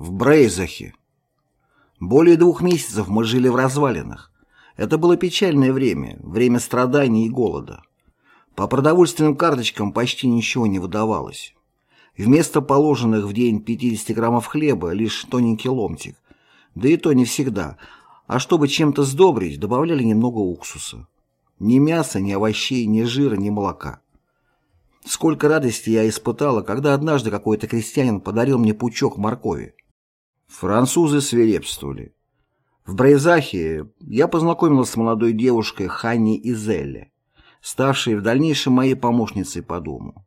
В Брейзахе. Более двух месяцев мы жили в развалинах. Это было печальное время, время страданий и голода. По продовольственным карточкам почти ничего не выдавалось. Вместо положенных в день 50 граммов хлеба лишь тоненький ломтик. Да и то не всегда. А чтобы чем-то сдобрить, добавляли немного уксуса. Ни мяса, ни овощей, ни жира, ни молока. Сколько радости я испытала, когда однажды какой-то крестьянин подарил мне пучок моркови. Французы свирепствовали. В Брейзахе я познакомилась с молодой девушкой Ханни Изелли, ставшей в дальнейшем моей помощницей по дому.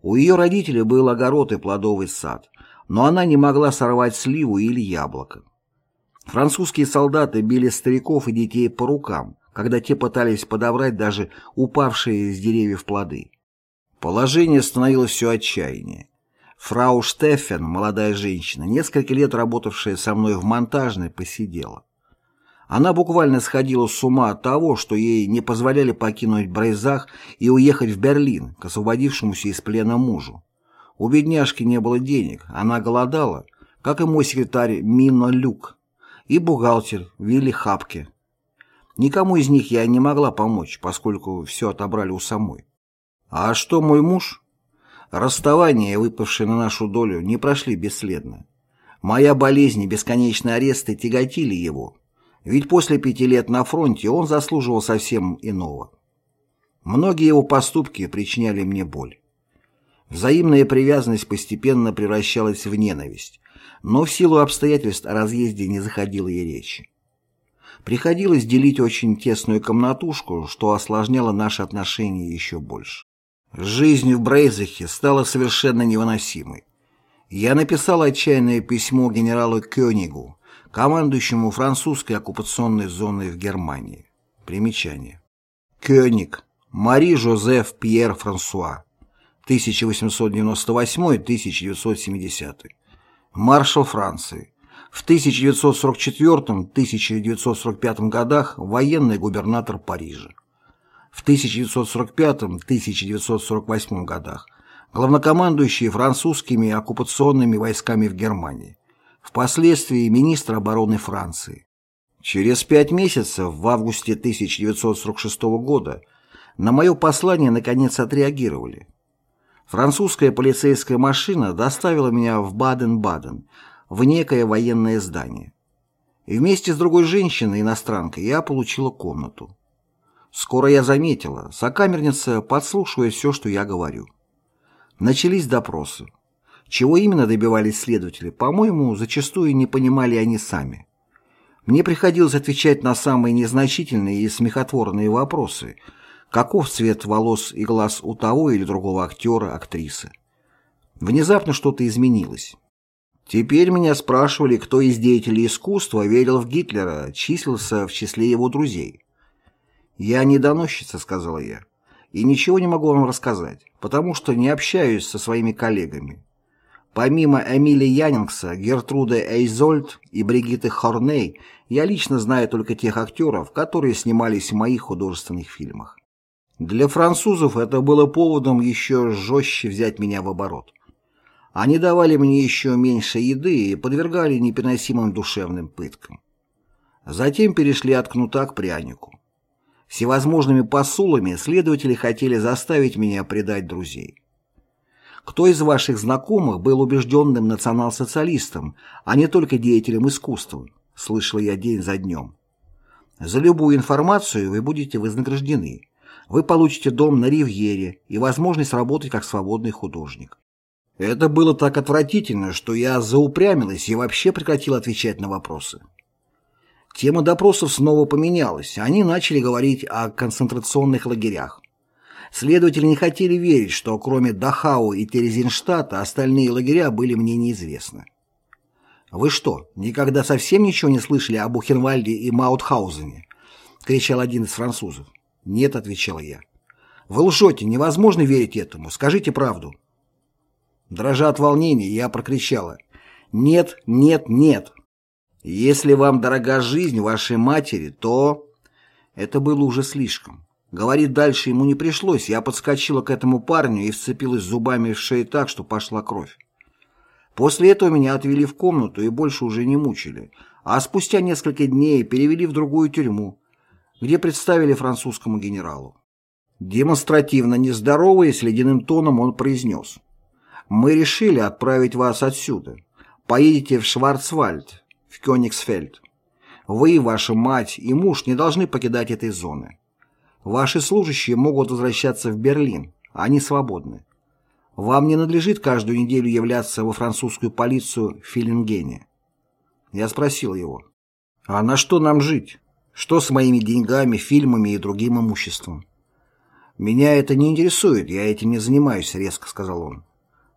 У ее родителей был огород и плодовый сад, но она не могла сорвать сливу или яблоко. Французские солдаты били стариков и детей по рукам, когда те пытались подобрать даже упавшие с деревьев плоды. Положение становилось все отчаяннее. Фрау Штеффен, молодая женщина, несколько лет работавшая со мной в монтажной, посидела. Она буквально сходила с ума от того, что ей не позволяли покинуть Брейзах и уехать в Берлин к освободившемуся из плена мужу. У бедняжки не было денег, она голодала, как и мой секретарь Мино Люк и бухгалтер Вилли Хапке. Никому из них я не могла помочь, поскольку все отобрали у самой. А что мой муж? Расставание, выпавшее на нашу долю, не прошли бесследно. Моя болезнь и бесконечные аресты тяготили его, ведь после пяти лет на фронте он заслуживал совсем иного. Многие его поступки причиняли мне боль. Взаимная привязанность постепенно превращалась в ненависть, но в силу обстоятельств о разъезде не заходило и речи. Приходилось делить очень тесную комнатушку, что осложняло наши отношения еще больше. Жизнь в Брейзахе стала совершенно невыносимой. Я написал отчаянное письмо генералу Кёнигу, командующему французской оккупационной зоной в Германии. Примечание. Кёниг. Мари Жозеф Пьер Франсуа. 1898-1970. Маршал Франции. В 1944-1945 годах военный губернатор Парижа в 1945-1948 годах, главнокомандующий французскими оккупационными войсками в Германии, впоследствии министр обороны Франции. Через пять месяцев, в августе 1946 года, на мое послание наконец отреагировали. Французская полицейская машина доставила меня в Баден-Баден, в некое военное здание. И вместе с другой женщиной, иностранкой, я получила комнату. Скоро я заметила, сокамерница подслушивает все, что я говорю. Начались допросы. Чего именно добивались следователи, по-моему, зачастую не понимали они сами. Мне приходилось отвечать на самые незначительные и смехотворные вопросы. Каков цвет волос и глаз у того или другого актера, актрисы? Внезапно что-то изменилось. Теперь меня спрашивали, кто из деятелей искусства верил в Гитлера, числился в числе его друзей. «Я не доносчица», — сказала я, — «и ничего не могу вам рассказать, потому что не общаюсь со своими коллегами. Помимо Эмили Янингса, Гертруды Эйзольд и Бригитты Хорней, я лично знаю только тех актеров, которые снимались в моих художественных фильмах. Для французов это было поводом еще жестче взять меня в оборот. Они давали мне еще меньше еды и подвергали непереносимым душевным пыткам. Затем перешли от кнута к прянику. Всевозможными посулами следователи хотели заставить меня предать друзей. Кто из ваших знакомых был убежденным национал-социалистом, а не только деятелем искусства? Слышал я день за днем. За любую информацию вы будете вознаграждены. Вы получите дом на Ривьере и возможность работать как свободный художник. Это было так отвратительно, что я заупрямилась и вообще прекратил отвечать на вопросы. Тема допросов снова поменялась. Они начали говорить о концентрационных лагерях. Следователи не хотели верить, что кроме Дахау и Терезинштадта остальные лагеря были мне неизвестны. «Вы что, никогда совсем ничего не слышали о Бухенвальде и Маутхаузене?» — кричал один из французов. «Нет», — отвечал я. «Вы лжете, невозможно верить этому. Скажите правду». Дрожа от волнения, я прокричала. «Нет, нет, нет!» Если вам дорога жизнь вашей матери, то... Это было уже слишком. Говорить дальше ему не пришлось, я подскочила к этому парню и вцепилась зубами в шею так, что пошла кровь. После этого меня отвели в комнату и больше уже не мучили, а спустя несколько дней перевели в другую тюрьму, где представили французскому генералу. Демонстративно нездороваясь, ледяным тоном он произнес. «Мы решили отправить вас отсюда. Поедете в Шварцвальд, в Кёнигсфельд. Вы, ваша мать и муж не должны покидать этой зоны. Ваши служащие могут возвращаться в Берлин, они свободны. Вам не надлежит каждую неделю являться во французскую полицию в Филингене. Я спросил его, а на что нам жить? Что с моими деньгами, фильмами и другим имуществом? Меня это не интересует, я этим не занимаюсь, резко сказал он.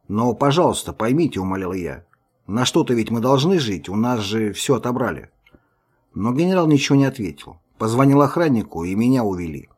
Но, пожалуйста, поймите, умолял я, на что-то ведь мы должны жить, у нас же все отобрали. Но генерал ничего не ответил. Позвонил охраннику, и меня увели.